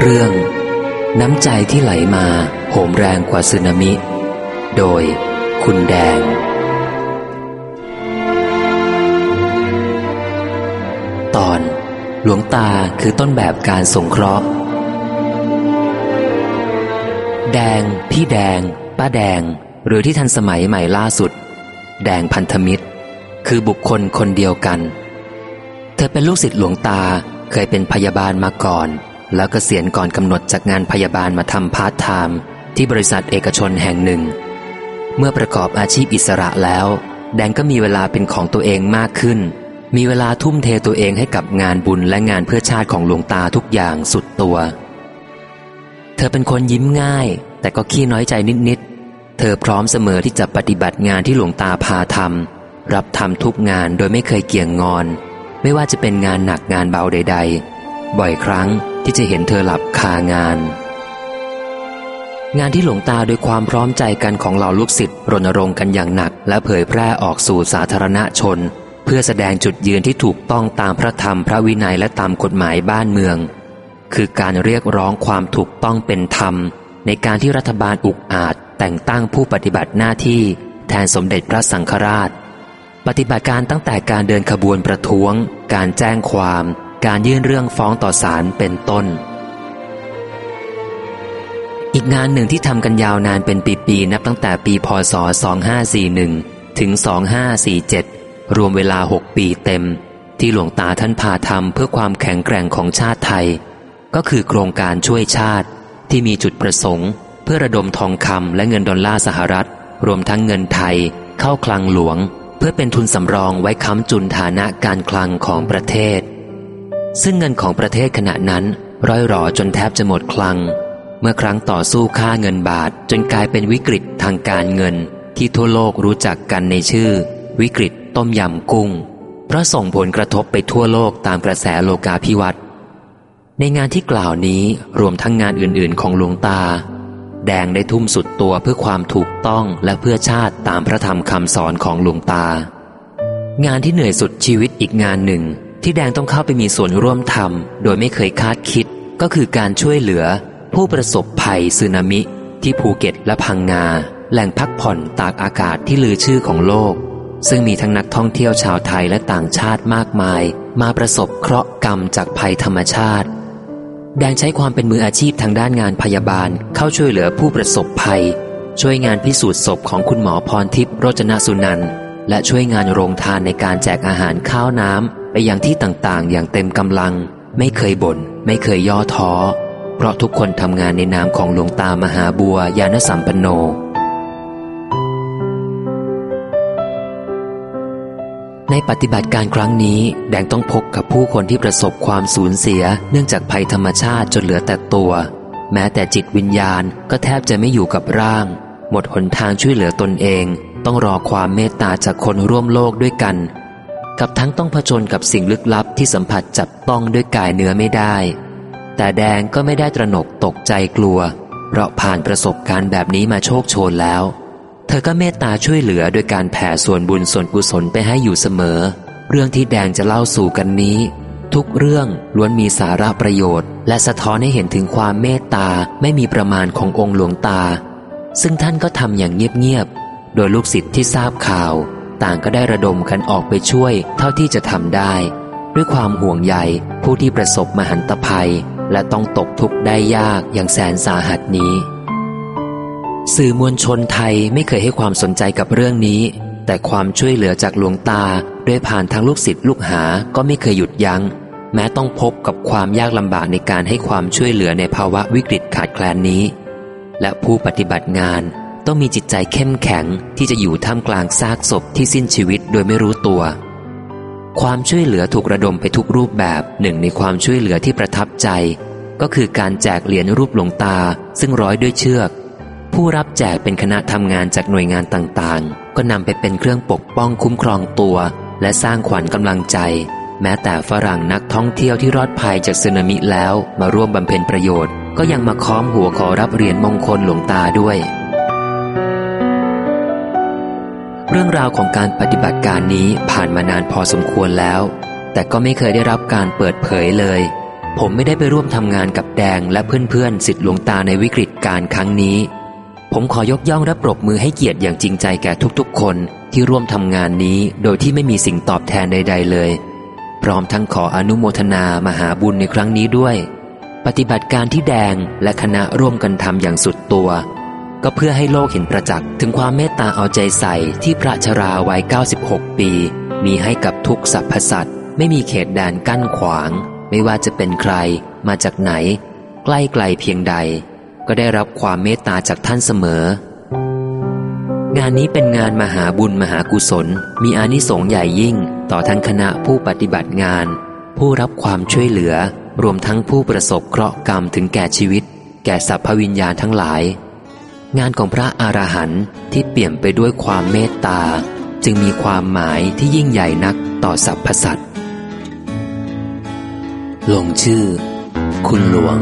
เรื่อง น้ำใจที่ไหลมาโหมแรงกว่าสึนามิ โดยคุณแดง ตอน หลวงตาคือต้นแบบการสงเคราะห์ แดง พี่แดง ป้าแดง หรือที่ทันสมัยใหม่ล่าสุด แดงพันธมิตร คือบุคคลคนเดียวกัน เธอเป็นลูกศิษย์หลวงตาเคยเป็นพยาบาลมาก่อน แล้วก็เกษียณก่อนกำหนดจากงานพยาบาลมาทำพาร์ทไทม์ที่บริษัทเอกชนแห่งหนึ่ง เมื่อประกอบอาชีพอิสระแล้ว แดงก็มีเวลาเป็นของตัวเองมากขึ้น มีเวลาทุ่มเทตัวเองให้กับงานบุญและงานเพื่อชาติของหลวงตาทุกอย่างสุดตัว เธอเป็นคนยิ้มง่าย แต่ก็ขี้น้อยใจนิดๆ เธอพร้อมเสมอที่จะปฏิบัติงานที่หลวงตาพาทำรับทำทุกงานโดยไม่เคยเกี่ยงงอน ไม่ว่าจะเป็นงานหนักงานเบาใด ๆ บ่อยครั้ง ที่จะเห็นเธอหลับคางาน งานที่หลวงตาโดยความพร้อมใจกันของเหล่าลูกศิษย์รณรงค์กันอย่างหนัก และเผยแพร่ออกสู่สาธารณชน เพื่อแสดงจุดยืนที่ถูกต้องตามพระธรรมพระวินัยและตามกฎหมายบ้านเมือง คือการเรียกร้องความถูกต้องเป็นธรรม ในการที่รัฐบาลอุกอาจแต่งตั้งผู้ปฏิบัติหน้าที่ แทนสมเด็จพระสังฆราช ปฏิบัติการตั้งแต่การเดินขบวนประท้วง การแจ้งความ การยื่นเรื่องฟ้องต่อศาลเป็นต้น อีกงานหนึ่งที่ทำกันยาวนานเป็นปีๆนับตั้งแต่ปีพศ 2541 ถึง 2547 รวมเวลา 6 ปีเต็ม ที่หลวงตาท่านพาทำเพื่อความแข็งแกร่งของชาติไทย ก็คือโครงการช่วยชาติที่มีจุดประสงค์ เพื่อระดมทองคำและเงินดอลลาร์สหรัฐ รวมทั้งเงินไทย เข้าคลังหลวง เพื่อเป็นทุนสำรองไว้ค้ำจุนฐานะการคลังของประเทศ ซึ่งเงินของประเทศขณะนั้น ร้อยหรอจนแทบจะหมดคลัง เมื่อครั้งต่อสู้ค่าเงินบาทจนกลายเป็นวิกฤตทางการเงิน ที่ทั่วโลกรู้จักกันในชื่อ วิกฤตต้มยำกุ้ง เพราะส่งผลกระทบไปทั่วโลกตามกระแสโลกาภิวัตน์ในงานที่กล่าวนี้รวมทั้งงานอื่นๆ ของหลวงตา แดงได้ทุ่มสุดตัวเพื่อความถูกต้องและเพื่อชาติตามพระธรรมคำสอนของหลวงตา งานที่เหนื่อยสุดชีวิตอีกงานหนึ่ง ที่แดงต้องเข้าไปมีส่วนร่วมทำโดยไม่เคยคาดคิด ก็คือการช่วยเหลือ ผู้ประสบภัยสึนามิ ที่ภูเก็ตและพังงา แหล่งพักผ่อนตากอากาศที่ลือชื่อของโลก ซึ่งมีทั้งนักท่องเที่ยวชาวไทยและต่างชาติมากมาย มาประสบเคราะห์กรรมจากภัยธรรมชาติ แดงใช้ความเป็นมืออาชีพทางด้านงานพยาบาลเข้าช่วยเหลือผู้ประสบภัย ช่วยงานพิสูจน์ศพของคุณหมอพรทิพย์โรจนสุนันและช่วยงานโรงทานในการแจกอาหารข้าวน้ำ ไปยังที่ต่างๆ อย่างเต็มกำลัง ไม่เคยบน่นไม่เคยย่อท้อ เพราะทุกคนทำงานในนามของหลวงตามหาบัวยานสัมปันโน ในปฏิบัติการครั้งนี้ แดงต้องพบกับผู้คนที่ประสบความสูญเสีย เนื่องจากภัยธรรมชาติจนเหลือแต่ตัว แม้แต่จิตวิญญาณก็แทบจะไม่อยู่กับร่าง หมดหนทางช่วยเหลือตนเอง ต้องรอความเมตตาจากคนร่วมโลกด้วยกัน กับทั้งต้องผจญกับสิ่งลึกลับที่สัมผัสจับต้องด้วยกายเนื้อไม่ได้ แต่แดงก็ไม่ได้ตระหนกตกใจกลัว เพราะผ่านประสบการณ์แบบนี้มาโชคโชนแล้ว เธอก็เมตตาช่วยเหลือโดยการแผ่ส่วนบุญส่วนกุศลไปให้อยู่เสมอ เรื่องที่แดงจะเล่าสู่กันนี้ ทุกเรื่องล้วนมีสาระประโยชน์ และสะท้อนให้เห็นถึงความเมตตาไม่มีประมาณขององค์หลวงตา ซึ่งท่านก็ทำอย่างเงียบๆโดยลูกศิษย์ที่ทราบข่าว ต่างก็ได้ระดมกันออกไปช่วยเท่าที่จะทำได้ ด้วยความห่วงใยผู้ที่ประสบมหันตภัย และต้องตกทุกข์ได้ยากอย่างแสนสาหัสนี้ สื่อมวลชนไทยไม่เคยให้ความสนใจกับเรื่องนี้ แต่ความช่วยเหลือจากหลวงตาด้วยผ่านทางลูกศิษย์ลูกหาก็ไม่เคยหยุดยัง้ง แม้ต้องพบกับความยากลำบากในการให้ความช่วยเหลือในภาวะวิกฤตขาดแคลนนี้ และผู้ปฏิบัติงาน ต้องมีจิตใจเข้มแข็งที่จะอยู่ท่ามกลางซากศพที่สิ้นชีวิตโดยไม่รู้ตัว ความช่วยเหลือถูกระดมไปทุกรูปแบบหนึ่งในความช่วยเหลือที่ประทับใจ ก็คือการแจกเหรียญรูปหลวงตา ซึ่งร้อยด้วยเชือก ผู้รับแจกเป็นคณะทำงานจากหน่วยงานต่างๆ ก็นำไปเป็นเครื่องปกป้องคุ้มครองตัว และสร้างขวัญกำลังใจ แม้แต่ฝรั่งนักท่องเที่ยวที่รอดภัยจากสึนามิแล้วมาร่วมบำเพ็ญประโยชน์ ก็ยังมาค้อมหัวขอรับเหรียญมงคลหลวงตาด้วย เรื่องราวของการปฏิบัติการนี้ผ่านมานานพอสมควรแล้ว แต่ก็ไม่เคยได้รับการเปิดเผยเลย ผมไม่ได้ไปร่วมทำงานกับแดงและเพื่อนๆสิทธิหลวงตาในวิกฤตการครั้งนี้ ผมขอยกย่องและปรบมือให้เกียรติอย่างจริงใจแก่ทุกๆ คนที่ร่วมทำงานนี้โดยที่ไม่มีสิ่งตอบแทนใด ๆ เลย พร้อมทั้งขออนุโมทนามหาบุญในครั้งนี้ด้วย ปฏิบัติการที่แดงและคณะร่วมกันทำอย่างสุดตัว ก็เพื่อให้โลกเห็นประจักษ์ถึงความเมตตาเอาใจใส่ที่พระชราวัย 96 ปี มีให้กับทุกสรรพสัตว์ ไม่มีเขตแดนกั้นขวาง ไม่ว่าจะเป็นใคร มาจากไหน ใกล้ไกลเพียงใด ก็ได้รับความเมตตาจากท่านเสมอ งานนี้เป็นงานมหาบุญมหากุศล มีอานิสงส์ใหญ่ยิ่ง ต่อทั้งคณะผู้ปฏิบัติงาน ผู้รับความช่วยเหลือ รวมทั้งผู้ประสบเคราะห์กรรมถึงแก่ชีวิต แก่สัพพวิญญาณทั้งหลาย งานของพระอรหันต์ที่เปี่ยมไปด้วยความเมตตา จึงมีความหมายที่ยิ่งใหญ่นักต่อสรรพสัตว์ลงชื่อ คุณหลวง